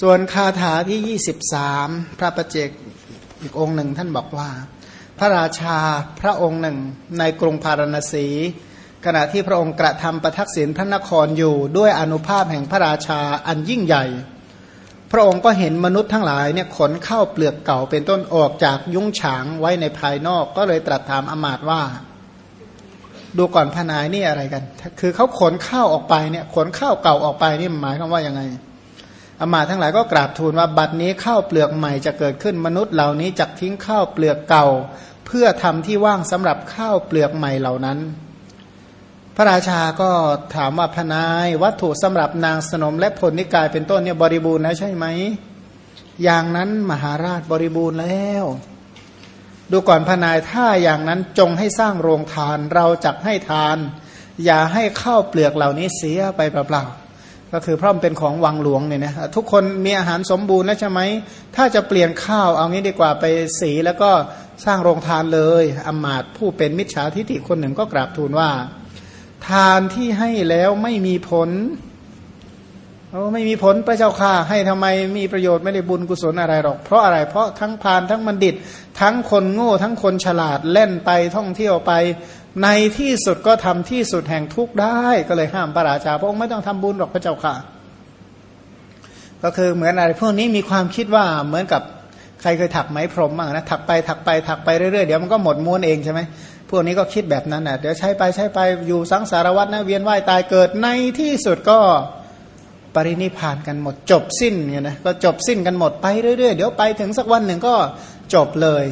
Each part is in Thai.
ส่วนคาถาที่ 23 พระประเจกอีกองค์หนึ่งท่านบอกว่า พระราชาพระองค์หนึ่งในกรุงพาราณสี ขณะที่พระองค์กระทำประทักษิณพระนครอยู่ด้วยอนุภาพแห่งพระราชาอันยิ่งใหญ่ พระองค์ก็เห็นมนุษย์ทั้งหลายเนี่ยขนเข้าเปลือกเก่าเป็นต้นออกจากยุ้งฉางไว้ในภายนอกก็เลยตรัสถามอมาตว่า ดูก่อนพนายนี่อะไรกัน คือเขาขนข้าวออกไปเนี่ยขนข้าวเก่าออกไปนี่หมายความว่ายังไง อมาทั้งหลายก็กราบทูลว่าบัดนี้ข้าวเปลือกใหม่จะเกิดขึ้นมนุษย์เหล่านี้จักทิ้งข้าวเปลือกเก่า เพื่อทำที่ว่างสำหรับข้าวเปลือกใหม่เหล่านั้น พระราชาก็ถามว่าพนายวัตถุสำหรับนางสนมและผลนิกายเป็นต้นเนี่ยบริบูรณ์แล้วใช่ไหมอย่างนั้นมหาราชบริบูรณ์แล้ว ดูก่อนพนายถ้าอย่างนั้นจงให้สร้างโรงทานเราจักให้ทาน อย่าให้ข้าวเปลือกเหล่านี้เสียไปเปล่าๆ ก็คือเพราะมันเป็นของวังหลวงเนี่ยนะทุกคนมีอาหารสมบูรณ์แล้วใช่ไหมถ้าจะเปลี่ยนข้าวเอางี้ดีกว่าไปสีแล้วก็สร้างโรงทานเลยอมาตผู้เป็นมิจฉาทิฏฐิคนหนึ่งก็กราบทูลว่า ทานที่ให้แล้วไม่มีผลโอ้ไม่มีผลพระเจ้าค่ะให้ทำไมมีประโยชน์ไม่ได้บุญกุศลอะไรหรอก เพราะอะไรเพราะทั้งพานทั้งบัณฑิต ทั้งคนโง่ทั้งคนฉลาดเล่นไปท่องเที่ยวไป ในที่สุดก็ทำที่สุดแห่งทุกข์ได้ก็เลยห้ามพระราชาพระองค์ไม่ต้องทำบุญหรอกพระเจ้าค่ะ ก็คือเหมือนอะไรพวกนี้มีความคิดว่าเหมือนกับใครเคยถักไหมพรมบ้างนะถักไปถักไปถักไปเรื่อยๆเดี๋ยวมันก็หมดม้วนเองใช่ไหมพวกนี้ก็คิดแบบนั้นนะเดี๋ยวใช้ไปใช้ไปอยู่สังสารวัตรนะเวียนว่ายตายเกิดในที่สุดก็ปรินิพานกันหมดจบสิ้นเนี่ยนะก็จบสิ้นกันหมดไปเรื่อยๆเดี๋ยวไปถึงสักวันหนึ่งก็จบเลย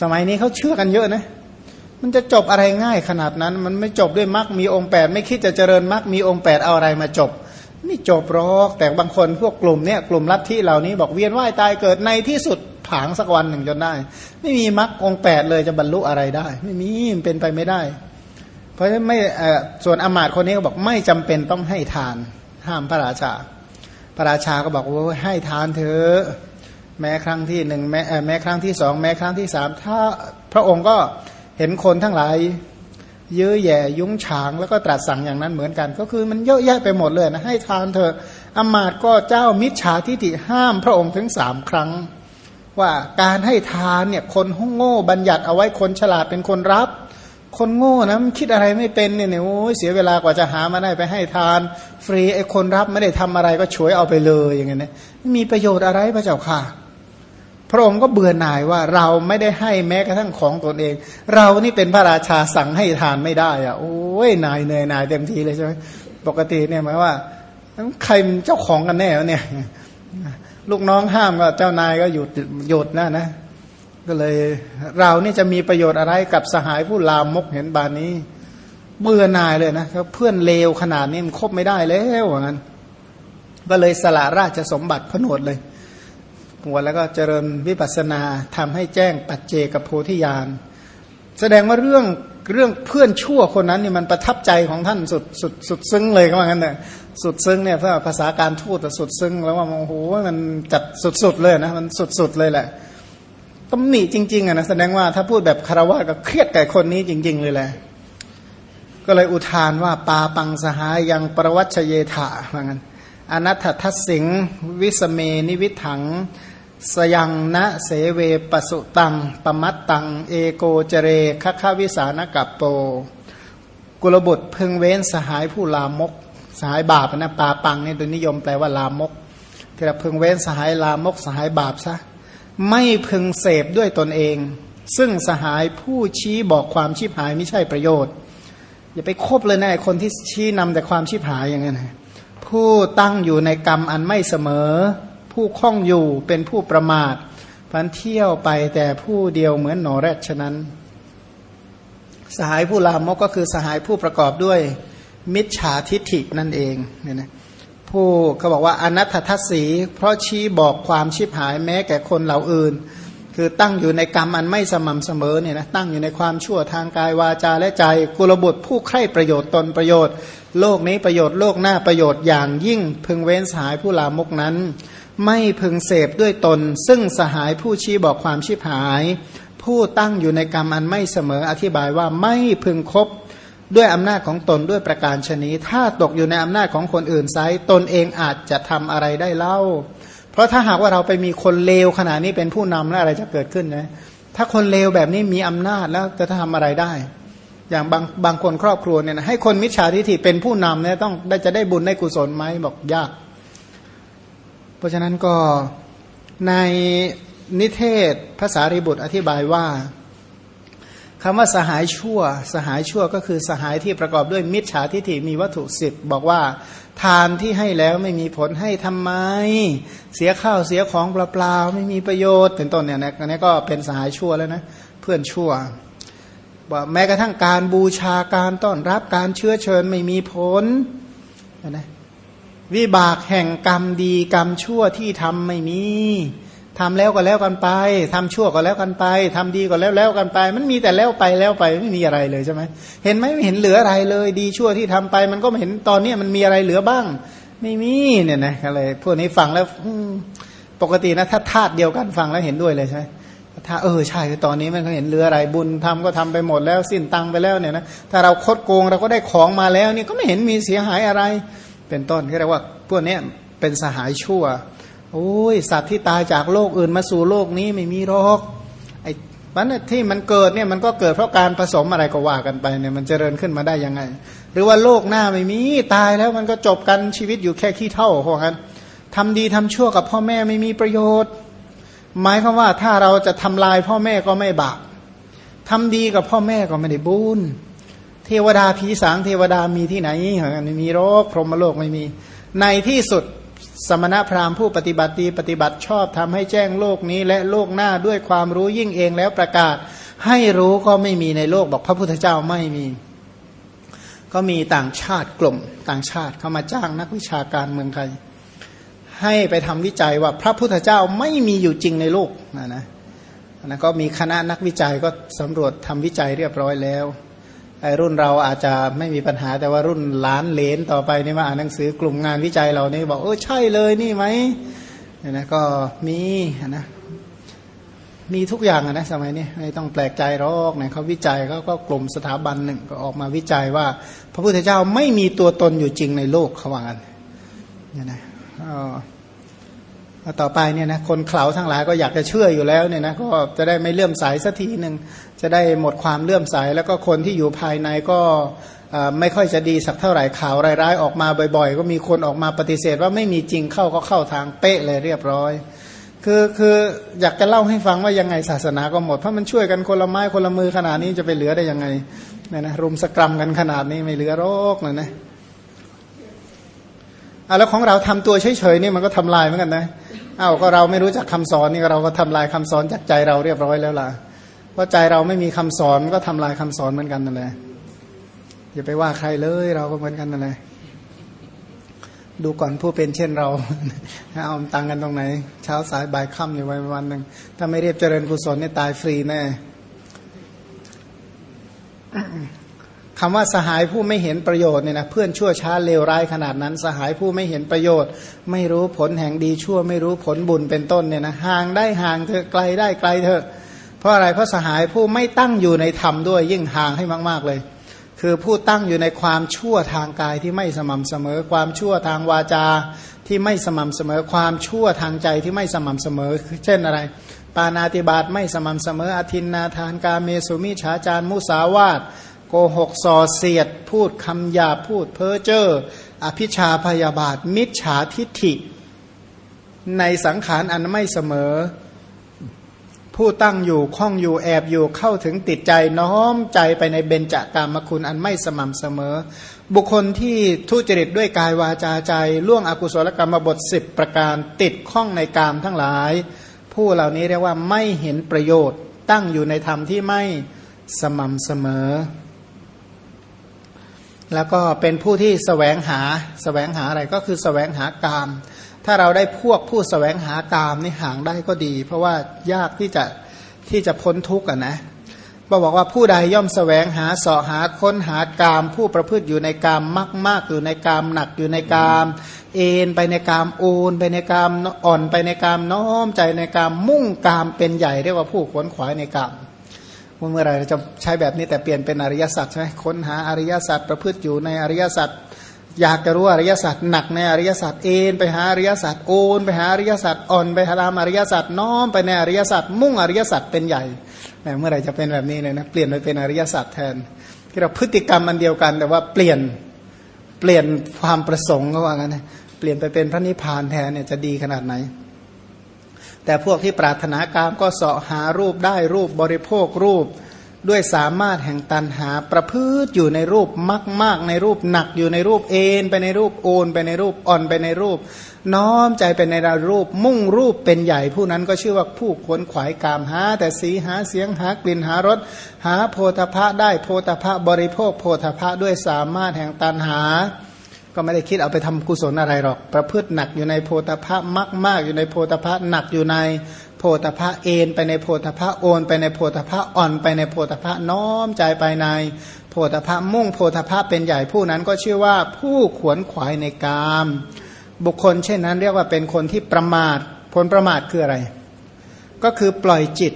สมัยนี้เขาเชื่อกันเยอะนะ มันจะจบอะไรง่ายขนาดนั้น มันไม่จบด้วยมรรคมีองค์แปดไม่คิดจะเจริญมรรคมีองค์แปดเอาอะไรมาจบ ไม่จบหรอกแต่บางคนพวกกลุ่มเนี้ยกลุ่มลัทธิเหล่านี้บอกเวียนว่ายตายเกิดในที่สุดผางสักวันหนึ่งจนได้ ไม่มีมรรคองแปดเลยจะบรรลุอะไรได้ ไม่มีมันเป็นไปไม่ได้ เพราะฉะนั้นไม่ส่วนอมาตคนนี้ก็บอกไม่จำเป็นต้องให้ทานห้ามพระราชา พระราชาก็บอกว่าให้ทานเถอะแม้ครั้งที่หนึ่งแม้แม้ครั้งที่สองแม้ครั้งที่สามถ้าพระองค์ก็ เห็นคนทั้งหลายเยื้อแย่ยุ้งฉางแล้วก็ตรัสสั่งอย่างนั้นเหมือนกัน ก็คือมันเยอะแยะไปหมดเลยนะให้ทานเถอะอมาตก็เจ้ามิจฉาทิฏฐิห้ามพระองค์ถึงสามครั้ง ว่าการให้ทานเนี่ยคนโง่บัญญัติเอาไว้คนฉลาดเป็นคนรับ คนโง่นะมันคิดอะไรไม่เป็นเนี่ยเนี่ยโอ้ยเสียเวลากว่าจะหามาได้ไปให้ทาน ฟรีไอ้คนรับไม่ได้ทำอะไรก็ช่วยเอาไปเลยอย่างเงี้ยไม่มีประโยชน์อะไรพระเจ้าค่ะ พระองค์ก็เบื่อหน่ายว่าเราไม่ได้ให้แม้กระทั่งของตนเอง เรานี่เป็นพระราชาสั่งให้ทานไม่ได้อะโอ้ยนายเหนื่อยนายเต็มทีเลยใช่ไหมปกติเนี่ยหมายว่าใครเจ้าของกันแน่เนี่ยลูกน้องห้ามก็เจ้านายก็หยุดหยุดนะนะก็เลยเรานี่จะมีประโยชน์อะไรกับสหายผู้ลามมกเห็นบานนี้เบื่อหน่ายเลยนะเพื่อนเลวขนาดนี้มันคบไม่ได้แล้วอย่างนั้นก็เลยสละราชสมบัติพนวดเลย หัวแล้วก็เจริญวิปัสนาทำให้แจ้งปัจเจกโพธิญาณแสดงว่าเรื่องเรื่องเพื่อนชั่วคนนั้นนี่มันประทับใจของท่านสุดสุดสุดซึ้งเลยก็ว่างั้นเลยสุดซึ้งเนี่ยถ้าภาษาการทูตสุดซึ้งแล้วว่าโอ้โหมันจัดสุดสุดเลยนะมันสุดสุดเลยแหละตำหนิจริงๆอะนะแสดงว่าถ้าพูดแบบคารวะก็เครียดกับคนนี้จริง ๆ เลยแหละก็เลยอุทานว่าปาปังสหายยังประวัชเยถาว่างั้นอนัตทัศสิงวิสเมนิวิถัง สยังนะเสเวปสุตัง ปมัตตัง เอโกเจเรคควิสานกัปโป กุลบุตรพึงเว้นสหายผู้ลามก สหายบาปนะปาปังเนี่ยโดยนิยมแปลว่าลามกที่เราพึงเว้นสหายลามกสหายบาปซะไม่พึงเสพด้วยตนเอง ซึ่งสหายผู้ชี้บอกความชีพหายไม่ใช่ประโยชน์ อย่าไปคบเลยนะคนที่ชี้นำแต่ความชีพหายอย่างนั้นผู้ตั้งอยู่ในกรรมอันไม่เสมอ ผู้คล้องอยู่เป็นผู้ประมาทพันเที่ยวไปแต่ผู้เดียวเหมือนหนอแรดฉะนั้น สหายผู้ลามกก็คือสหายผู้ประกอบด้วย มิจฉาทิฐินั่นเองเนี่ยนะผู้เขาบอกว่าอนัตถทัศสี เพราะชี้บอกความชิบหายแม้แก่คนเหล่าอื่น คือตั้งอยู่ในกรรมอันไม่สม่ำเสมอเนี่ยนะตั้งอยู่ในความชั่วทางกายวาจาและใจกุลบุตรผู้ใคร่ประโยชน์ตนประโยชน์ โลกนี้ประโยชน์โลกหน้าประโยชน์อย่างยิ่งพึงเว้นสหายผู้ลามกนั้น ไม่พึงเสพด้วยตน ซึ่งสหายผู้ชี้บอกความชิบหาย ผู้ตั้งอยู่ในกรรมอันไม่เสมออธิบายว่าไม่พึงคบด้วยอำนาจของตนด้วยประการชนีถ้าตกอยู่ในอำนาจของคนอื่นไซตนเองอาจจะทำอะไรได้เล่า เพราะถ้าหากว่าเราไปมีคนเลวขนาดนี้เป็นผู้นำแล้วอะไรจะเกิดขึ้นนะถ้าคนเลวแบบนี้มีอำนาจแล้วจะทำอะไรได้ อย่างบางบางคนครอบครัวเนี่ยนะให้คนมิจฉาทิฏฐิเป็นผู้นำเนี่ยต้องได้จะได้บุญได้กุศลไหมบอกยาก เพราะฉะนั้นก็ในนิเทศภาษาริบุตรอธิบายว่าคำว่าสหายชั่ว สหายชั่วก็คือสหายที่ประกอบด้วยมิจฉาทิฏฐิมีวัตถุสิบบอกว่า ทานที่ให้แล้วไม่มีผลให้ทำไม เสียข้าวเสียของเปล่าๆไม่มีประโยชน์เป็นต้นเนี่ยนะอันนี้ก็เป็นสหายชั่วแล้วนะเพื่อนชั่วว่าแม้กระทั่งการบูชาการต้อนรับการเชื้อเชิญไม่มีผลนะ วิบากแห่งกรรมดีกรรมชั่วที่ทำไม่มีทำแล้วก็แล้วกันไปทำชั่วก็แล้วกันไปทำดีก็แล้วแล้วกันไป มันมีแต่แล้วไปแล้วไปไม่มีอะไรเลยใช่ไหมเห็นไหมไม่เห็นเหลืออะไรเลย ดีชั่วที่ทำไป มันก็ไม่เห็นตอนนี้มันมีอะไรเหลือบ้าง ไม่มีเนี่ยนะอะไรพวกนี้ฟังแล้วปกตินะถ้าธาตุเดียวกันฟังแล้วเห็นด้วยเลยใช่ไหมถ้าเออใช่ตอนนี้มันก็เห็นเหลืออะไรบุญทำก็ทำไปหมดแล้วสิ้นตังไปแล้วเนี่ยนะถ้าเราคดโกงเราก็ได้ของมาแล้วนี่ก็ไม่เห็นมีเสียหายอะไร เป็นต้นที่เรียกว่าพวกนี้เป็นสหายชั่วโอ้ยสัตว์ที่ตายจากโลกอื่นมาสู่โลกนี้ไม่มีหรอกไอ้มันที่มันเกิดเนี่ยมันก็เกิดเพราะการผสมอะไรก็ว่ากันไปเนี่ยมันเจริญขึ้นมาได้ยังไง หรือว่าโลกหน้าไม่มีตายแล้วมันก็จบกันชีวิตอยู่แค่ขี้เท่าพวกนั้นทำดีทำชั่วกับพ่อแม่ไม่มีประโยชน์ หมายความว่าถ้าเราจะทำลายพ่อแม่ก็ไม่บาปทำดีกับพ่อแม่ก็ไม่ได้บุญ เทวดาผีสางเทวดามีที่ไหนไม่มีโรคพรหมโลกไม่มี ในที่สุดสมณพราหมณ์ผู้ปฏิบัติดีปฏิบัติชอบทำให้แจ้งโลกนี้ และโลกหน้าด้วยความรู้ยิ่งเองแล้วประกาศ ให้รู้ก็ไม่มีในโลกบอกพระพุทธเจ้าไม่มี ก็มีต่างชาติกลุ่ม ต่างชาติเข้ามาจ้างนักวิชาการเมืองไทยให้ไปทำวิจัยว่าพระพุทธเจ้าไม่มีอยู่จริงในโลกนะนะนะก็มีคณะนักวิจัยก็สำรวจทำวิจัยเรียบร้อยแล้ว ไอรุ่นเราอาจจะไม่มีปัญหาแต่ว่ารุ่นล้านเลนต่อไปนี่มาอ่านหนังสือกลุ่มงานวิจัยเรานี่บอกเออใช่เลยนี่ไหมเนี่ยนะก็มีนะมีทุกอย่างนะสมัยนี้ไม่ต้องแปลกใจหรอกเนี่ยเขาวิจัยเขาก็กลุ่มสถาบันหนึ่งก็ออกมาวิจัยว่า พระพุทธเจ้าไม่มีตัวตนอยู่จริงในโลกเขาว่ากันเนี่ยนะ ต่อไปเนี่ยนะคนเขาทั้งหลายก็อยากจะเชื่ออยู่แล้วเนี่ยนะก็จะได้ไม่เลื่อมใสสักทีหนึ่งจะได้หมดความเลื่อมใสแล้วก็คนที่อยู่ภายในก็ไม่ค่อยจะดีสักเท่าไหร่ข่าวร้ายๆออกมาบ่อย ๆ ก็มีคนออกมาปฏิเสธว่าไม่มีจริงเข้าก็เข้าทางเป๊ะเลยเรียบร้อย คือคืออยากจะเล่าให้ฟังว่ายังไงศาสนาก็หมดเพราะมันช่วยกันคนละไม้คนละมือขนาดนี้จะไปเหลือได้ยังไงเนี่ยนะรุมสกรรมกันขนาดนี้ไม่เหลือโรคเลยนะอะแล้วของเราทำตัวเฉยๆนี่มันก็ทำลายเหมือนกันนะ อ้าวก็เราไม่รู้จักคำสอนนี่เราก็ทำลายคำสอนจากใจเราเรียบร้อยแล้วล่ะเพราะใจเราไม่มีคำสอนก็ทำลายคำสอนเหมือนกันนั่นแหละอย่าไปว่าใครเลยเราก็เหมือนกันนั่นแหละดูก่อนผู้เป็นเช่นเราเอาตังกันตรงไหน เช้าสายบ่ายค่ำอยู่วันวันหนึ่งถ้าไม่เรียบเจริญกุศลนี่ตายฟรีแน่ คำว่าสหายผู้ไม่เห็นประโยชน์เนี่ยนะเพื่อนชั่วช้าเลวร้ายขนาดนั้น สหายผู้ไม่เห็นประโยชน์ ไม่รู้ผลแห่งดีชั่ว ไม่รู้ผลบุญเป็นต้นเนี่ยนะห่างได้ห่างเถอะไกลได้ไกลเถอะเพราะอะไรเพราะสหายผู้ไม่ตั้งอยู่ในธรรมด้วยยิ่งห่างให้มาก ๆเลย คือผู้ตั้งอยู่ในความชั่วทางกายที่ไม่สม่ำเสมอ ความชั่วทางวาจาที่ไม่สม่ำเสมอ ความชั่วทางใจที่ไม่สม่ำเสมอเช่นอะไร ปานาติบาตไม่สม่ำเสมออธินนาทานกาเมสุมิฉาจารมุสาวาต โกหกส่อเสียด พูดคำหยาพูดเพ้อเจ้ออภิชาพยาบาท มิจฉาทิฐิ ในสังขารอันไม่เสมอ ผู้ตั้งอยู่ข้องอยู่แอบอยู่เข้าถึงติดใจน้อมใจไปในเบญจากามคุณอันไม่สม่ำเสมอ บุคคลที่ทุจริตด้วยกายวาจาใจ ล่วงอกุศลกรรมบทสิบประการติดข้องในกามทั้งหลาย ผู้เหล่านี้เรียกว่าไม่เห็นประโยชน์ ตั้งอยู่ในธรรมที่ไม่สม่ำเสมอ แล้วก็เป็นผู้ที่สแสวงหาสแสวงหาอะไรก็คือสแสวงหากาม ถ้าเราได้พวกผู้สแสวงหากามนี่ห่างได้ก็ดี เพราะว่ายากที่จะที่จะพ้นทุกข์อะนะบอกว่าผู้ใดย่อมสแสวงหาเสาะหาค้นหากาม ผู้ประพฤติอยู่ในกามมากมากอยู่ในกามหนักอยู่ในกาม เอ็นไปในกามโอนไปในกามอ่อนไปในกามน้อมใจในกามมุ่งกามเป็นใหญ่เรียกว่าผู้ขวนขวายในกาม เมื่อไรเราจะใช้แบบนี้แต่เปลี่ยนเป็นอริยสัจใช่ไหมค้นหาอริยสัจประพฤติอยู่ในอริยสัจอยากจะรู้อริยสัจหนักในอริยสัจเอ็นไปหาอริยสัจโอนไปหาอริยสัจอ่อนไปหาตามอริยสัจน้อมไปในอริยสัจมุ่งอริยสัจเป็นใหญ่แหมเมื่อไรจะเป็นแบบนี้เลยนะเปลี่ยนไปเป็นอริยสัจแทน ที่เราพฤติกรรมมันเดียวกัน แต่ว่าเปลี่ยนเปลี่ยนความประสงค์ก็ว่างั้นนะเปลี่ยนไปเป็นพระนิพพานแทนเนี่ยจะดีขนาดไหน แต่พวกที่ปรารถนากามก็เสาะหารูปได้รูปบริโภครูป ด้วยสามารถแห่งตันหาประพฤติอยู่ในรูปมากมากในรูปหนักอยู่ในรูปเอ็นไปในรูปโอนไปในรูปอ่อนไปในรูป น้อมใจไปในรูปมุ่งรูปเป็นใหญ่ผู้นั้นก็ชื่อว่าผู้ขวนขวายกามหา แต่สีหาเสียงหากลิ่นหารสหาโพธพะได้โพธพะบริโภคโพธพะด้วยสามารถแห่งตันหา ก็ไม่ได้คิดเอาไปทำกุศลอะไรหรอก ประพฤติหนักอยู่ในโพธพะมากมากอยู่ในโพธพะหนักอยู่ในโพธพะเอนไปในโพธพะโอนไปในโพธพะอ่อนไปในโพธพะน้อมใจไปใน โพธพะมุ่งโพธพะเป็นใหญ่ผู้นั้นก็ชื่อว่าผู้ขวนขวายในกาม บุคคลเช่นนั้นเรียกว่าเป็นคนที่ประมาทคนประมาทคืออะไร ก็คือปล่อยจิต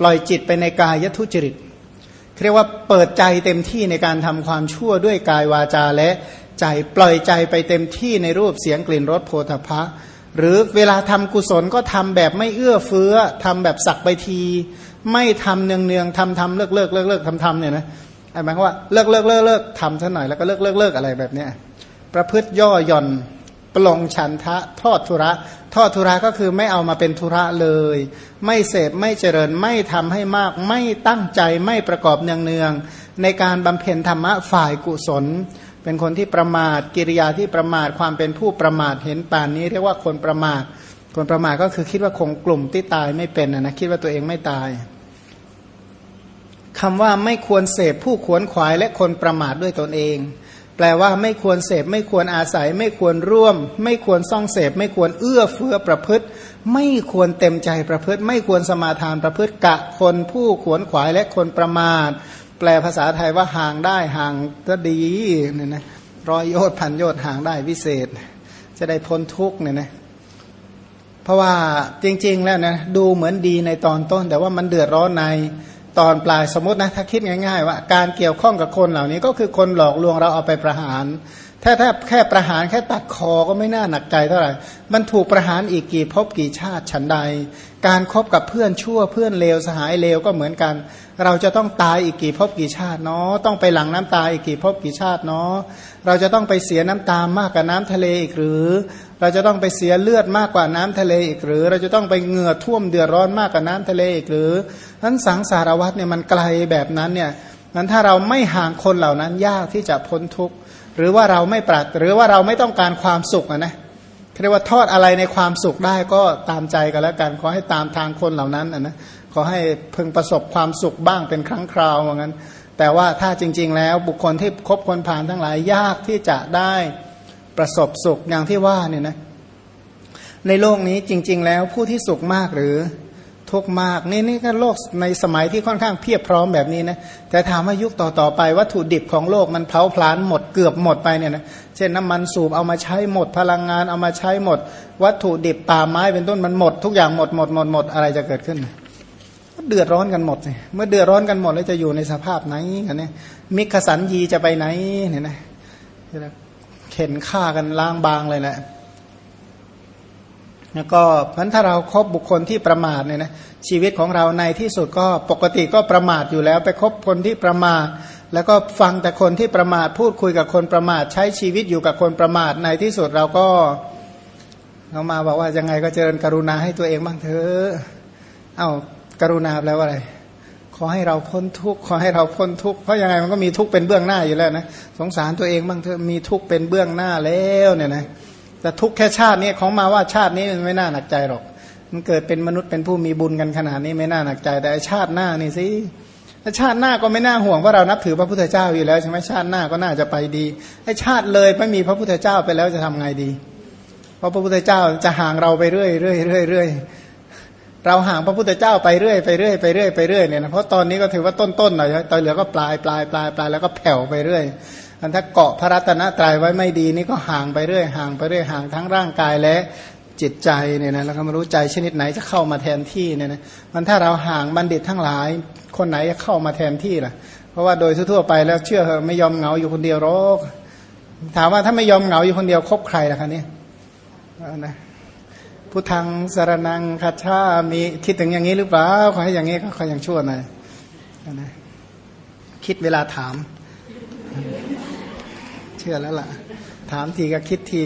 ปล่อยจิตไปในกายทุจริตเรียกว่าเปิดใจเต็มที่ในการทำความชั่วด้วยกายวาจาและ ใจปล่อยใจไปเต็มที่ในรูปเสียงกลิ่นรสโผฏฐัพพะ หรือเวลาทำกุศลก็ทำแบบไม่เอื้อเฟื้อทำแบบสักไปที ไม่ทำเนืองเนืองทำทำเลิกเลิกเลิกเลิกทำทำเนี่ยนะหมายความว่าเลิกเลิกเลิกเลิกทำซะหน่อยแล้วก็เลิกเลิกเลิกอะไรแบบเนี้ยประพฤติย่อหย่อนปลงฉันทะทอดทุระ ทอดทุระก็คือไม่เอามาเป็นทุระเลย ไม่เสพไม่เจริญไม่ทำให้มาก ไม่ตั้งใจไม่ประกอบเนืองเนืองในการบำเพ็ญธรรมะฝ่ายกุศล เป็นคนที่ประมาทกิริยาที่ประมาทความเป็นผู้ประมาทเห็นป่านนี้ เรียกว่าคนประมาท คนประมาทก็คือคิดว่าคงกลุ่มที่ตายไม่เป็นนะคิดว่าตัวเองไม่ตายคำว่าไม่ควรเสพผู้ขวนขวายและคนประมาทด้วยตนเอง แปลว่าไม่ควรเสพไม่ควรอาศัย ไม่ควรร่วม ไม่ควรซ่องเสพ ไม่ควรเอื้อเฟื้อประพฤติ ไม่ควรเต็มใจประพฤติ ไม่ควรสมาทานประพฤติกะคนผู้ขวนขวายและคนประมาท แปลภาษาไทยว่าห่างได้ห่างก็ดีเนี่ยนะร้อยโยชน์พันโยชน์ห่างได้วิเศษ จะได้พ้นทุกเนี่ยนะเพราะว่าจริง ๆ แล้วนะดูเหมือนดีในตอนต้น แต่ว่ามันเดือดร้อนในตอนปลายสมมตินะถ้าคิดง่าย ๆ ว่า การเกี่ยวข้องกับคนเหล่านี้ก็คือคนหลอกลวงเราเอาไปประหาร ถ้าถ้าแค่ประหารแค่ตัดคอก็ไม่น่าหนักใจเท่าไหร่ มันถูกประหารอีกกี่พบกี่ชาติฉันใด การครบกับเพื่อนชั่วเพื่อนเลวสหายเลวก็เหมือนกัน เราจะต้องตายอีกกี่พบกี่ชาติเนาะต้องไปหลังน้ำตาอีกกี่พบกี่ชาติเนาะเราจะต้องไปเสียน้ำตามากกว่าน้ำทะเลอีกหรือ เราจะต้องไปเสียเลือดมากกว่าน้ำทะเลอีกหรือ เราจะต้องไปเหงื่อท่วมเดือดร้อนมากกว่าน้ำทะเลอีกหรือนั้นสังสารวัตเนี่ยมันไกลแบบนั้นเนี่ยนั้นถ้าเราไม่ห่างคนเหล่านั้นยากที่จะพ้นทุกข์ หรือว่าเราไม่ปรารหรือว่าเราไม่ต้องการความสุขนะเรียกว่าทอดอะไรในความสุขได้ก็ตามใจกันแล้วกัน ขอให้ตามทางคนเหล่านั้นนะขอให้พึงประสบความสุขบ้างเป็นครั้งคราวว่างั้น แต่ว่าถ้าจริง ๆ แล้วบุคคลที่คบคนผ่านทั้งหลายยากที่จะได้ประสบสุขอย่างที่ว่าเนี่ยนะในโลกนี้จริง ๆ แล้วผู้ที่สุขมากหรือ ทุกมากนี่นี่ก็โลกในสมัยที่ค่อนข้างเพียบพร้อมแบบนี้นะแต่ถามว่ายุคต่อๆไปวัตถุดิบของโลกมันเผาพลานหมดเกือบหมดไปเนี่ยนะเช่นน้ำมันสูบเอามาใช้หมดพลังงานเอามาใช้หมด วัตถุดิบป่าไม้เป็นต้นมันหมด ทุกอย่างหมดหมดหมดหมดอะไรจะเกิดขึ้นเดือดร้อนกันหมดเมื่อเดือดร้อนกันหมดแล้วจะอยู่ในสภาพไหนกันเนี่ยมิขสันยีจะไปไหนเนี่ยนะเข็นฆ่ากันล้างบางเลยแหละ แล้วก็พันถ้าเราครบบุคคลที่ประมาทเนี่ยนะชีวิตของเราในที่สุดก็ปกติก็ประมาทอยู่แล้ว ไปคบคนที่ประมาท แล้วก็ฟังแต่คนที่ประมาทพูดคุยกับคนประมาท ใช้ชีวิตอยู่กับคนประมาทในที่สุดเราก็เขามาบอกว่ายังไงก็เจริญกรุณาให้ตัวเองบ้างเถอะเอา้ากรุณาแล้วอะไร ขอให้เราพ้นทุกข์ขอให้เราพ้นทุกข์เพราะยังไงมันก็มีทุกข์เป็นเบื้องหน้าอยู่แล้วนะสงสารตัวเองบ้างเถอะมีทุกข์เป็นเบื้องหน้าแล้วเนี่ยนะ แต่ทุกแค่ชาตินี้ของมาว่าชาตินี้มันไม่น่าหนักใจหรอก มันเกิดเป็นมนุษย์เป็นผู้มีบุญกันขนาดนี้ไม่น่าหนักใจ แต่ชาติหน้านี่สิชาติหน้าก็ไม่น่าห่วงว่าเรานับถือพระพุทธเจ้าอยู่แล้วใช่ไหมชาติหน้าก็น่าจะไปดีไอ้ชาติเลยไม่มีพระพุทธเจ้าไปแล้วจะทำไงดี เพราะพระพุทธเจ้าจะห่างเราไปเรื่อยเรื่อยเรื่อยเรื่อยเราห่างพระพุทธเจ้าไปเรื่อยไปเรื่อยไปเรื่อยไปเรื่อยเนี่ยนะเพราะตอนนี้ก็ถือว่าต้นๆหน่อยตอนเหลือก็ปลายปลายปลายปลายแล้วก็แผ่วไปเรื่อย มันถ้าเกาะพระรัตนตรัยไว้ไม่ดีนี่ก็ห่างไปเรื่อยห่างไปเรื่อยห่างทั้งร่างกายและจิตใจเนี่ยนะแล้วก็ไม่รู้ใจชนิดไหนจะเข้ามาแทนที่เนี่ยนะมันถ้าเราห่างบัณฑิตทั้งหลาย คนไหนจะเข้ามาแทนที่ล่ะ เพราะว่าโดยทั่วไปแล้วเชื่อไม่ยอมเหงาอยู่คนเดียวหรอกถามว่าถ้าไม่ยอมเหงาอยู่คนเดียวคบใครล่ะคะเนี่ยนะพุทธังสารนังคาชามีคิดถึงอย่างนี้หรือเปล่าขอให้อย่างนี้ก็ขออย่างชั่วหน่อยนะคิดเวลาถาม เชื่อแล้วล่ะ ถามทีก็คิดที